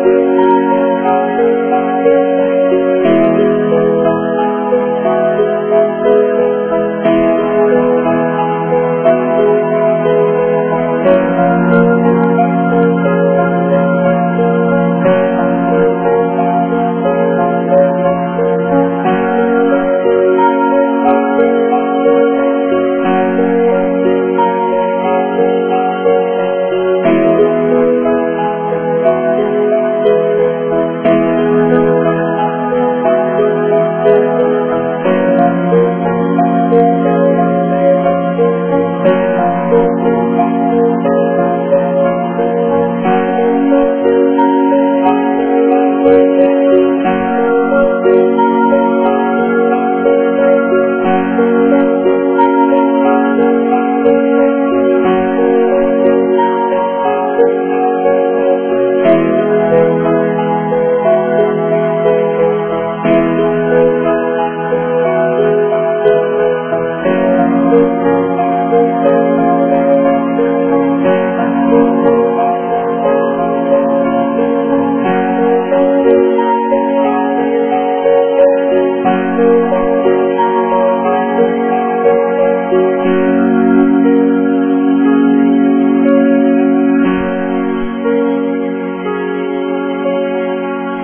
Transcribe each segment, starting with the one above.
Música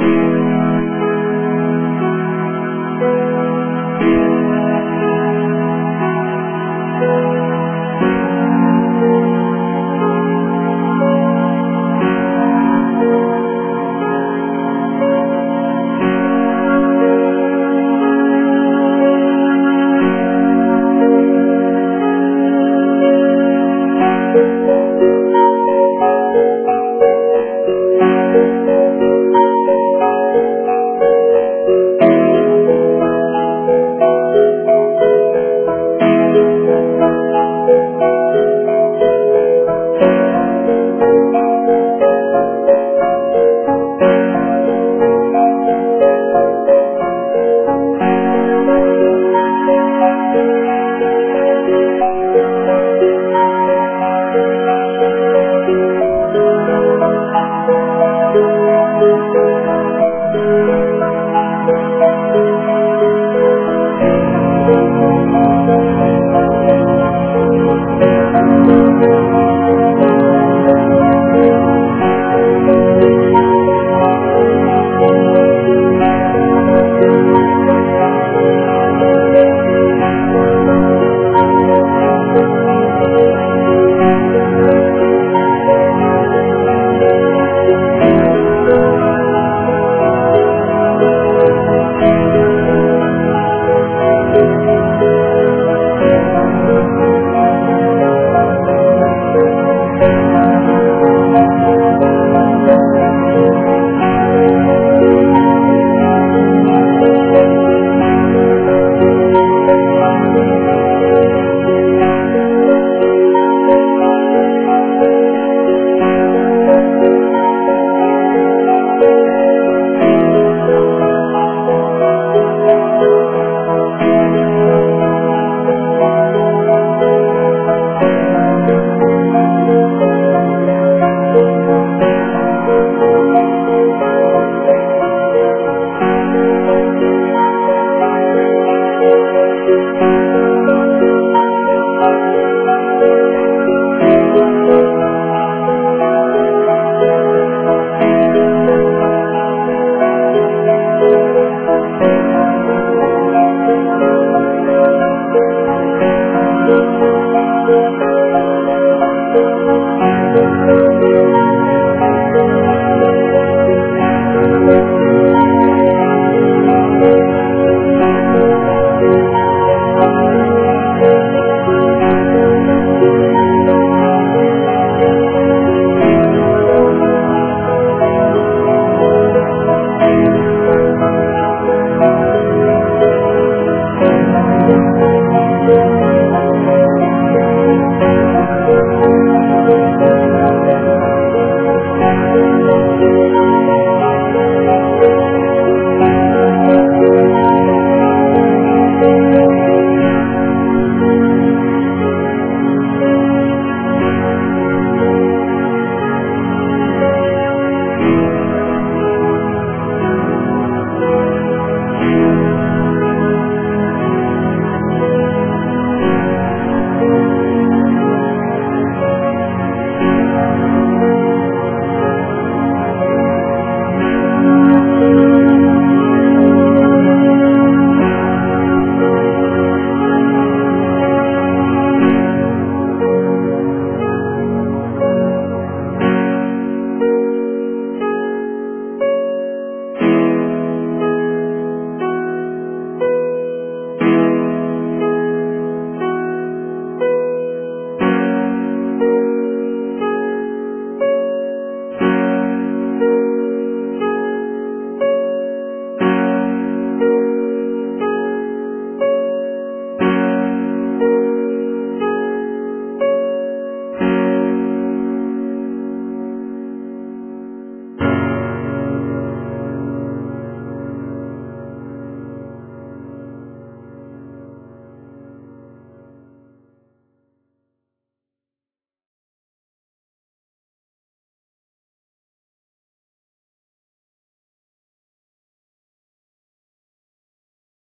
Thank Thank you.